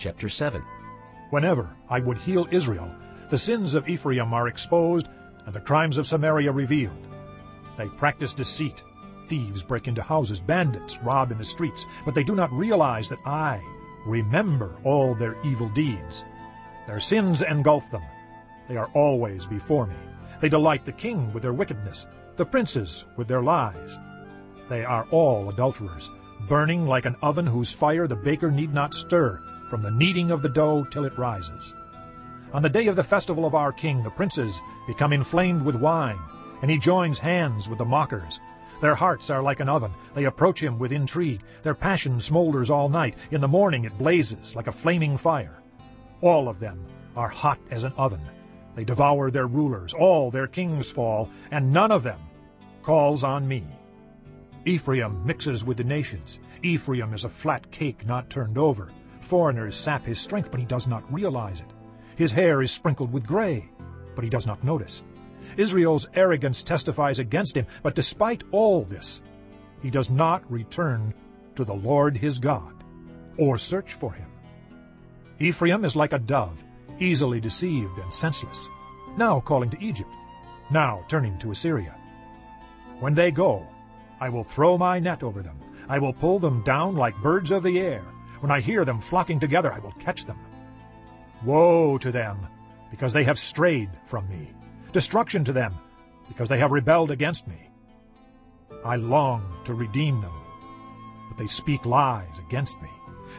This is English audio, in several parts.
Chapter 7 Whenever I would heal Israel, the sins of Ephraim are exposed and the crimes of Samaria revealed. They practice deceit. Thieves break into houses, bandits rob in the streets, but they do not realize that I remember all their evil deeds. Their sins engulf them. They are always before me. They delight the king with their wickedness, the princes with their lies. They are all adulterers, burning like an oven whose fire the baker need not stir, from the kneading of the dough till it rises. On the day of the festival of our king, the princes become inflamed with wine, and he joins hands with the mockers. Their hearts are like an oven. They approach him with intrigue. Their passion smolders all night. In the morning it blazes like a flaming fire. All of them are hot as an oven. They devour their rulers. All their kings fall, and none of them calls on me. Ephraim mixes with the nations. Ephraim is a flat cake not turned over. Foreigners sap his strength, but he does not realize it. His hair is sprinkled with gray, but he does not notice. Israel's arrogance testifies against him, but despite all this, he does not return to the Lord his God, or search for him. Ephraim is like a dove, easily deceived and senseless, now calling to Egypt, now turning to Assyria. When they go, I will throw my net over them. I will pull them down like birds of the air. When I hear them flocking together, I will catch them. Woe to them, because they have strayed from me. Destruction to them, because they have rebelled against me. I long to redeem them, but they speak lies against me.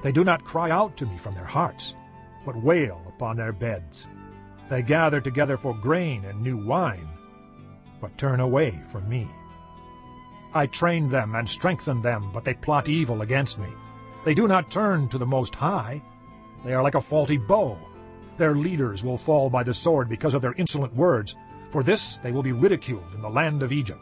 They do not cry out to me from their hearts, but wail upon their beds. They gather together for grain and new wine, but turn away from me. I trained them and strengthened them, but they plot evil against me. They do not turn to the Most High. They are like a faulty bow. Their leaders will fall by the sword because of their insolent words. For this they will be ridiculed in the land of Egypt.